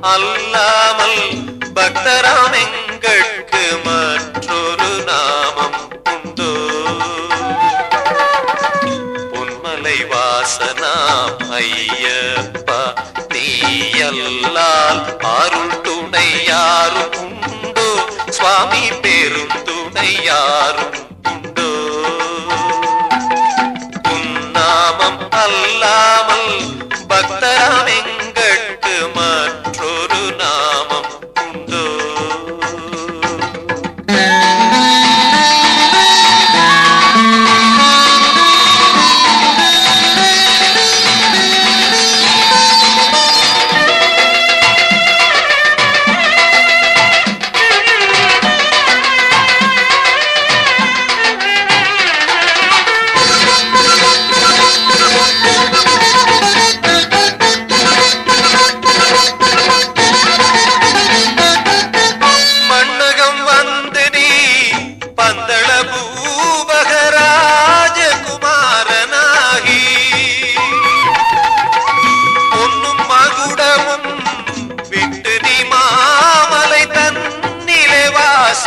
அல்லாமல் பக்தராம் எங்கட்கு மற்றொரு நாமம் உண்டோ. பொன்மலை வாசனாம் ஐயப்பா நீயல்லால் அருள் துணை யாரும் உண்டோ. சுவாமி பெரும் துணை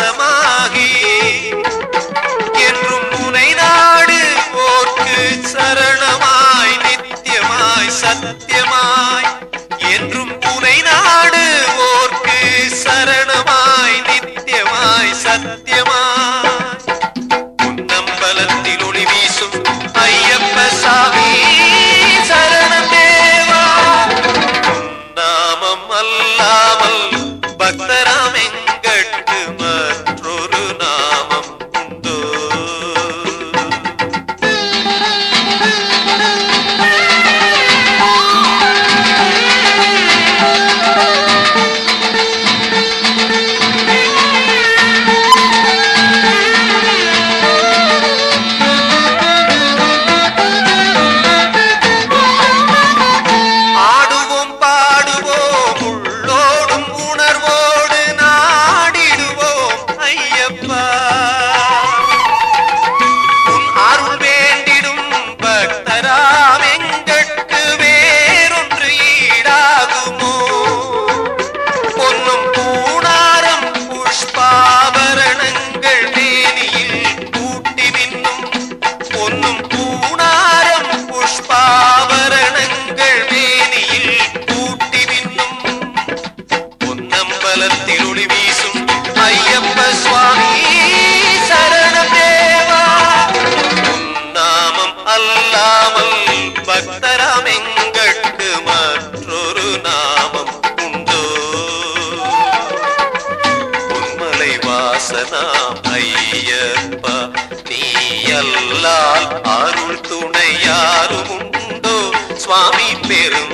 வாசமாகி என்றும் முனை நாடு போர்க்கு சரணமாய் நித்தியமாய் சத்தியமாய். என்றும் புனை நாடு ஓர்க்கு சரணமாய் நித்தியமாய் சத்தியமாய். உன்னம்பலத்தில் ஒளி வீசும் ஐயப்ப சாமி சரணம் நாமம் அல்லாமல் பக்தரா பக்தராம் எங்கட்கு மற்றொரு நாமம் உண்டோ. உன்மலை வாசனாம் ஐயப்பா நீ அல்லால் அருள் துணை யாரும் உண்டோ. சுவாமி பெரும்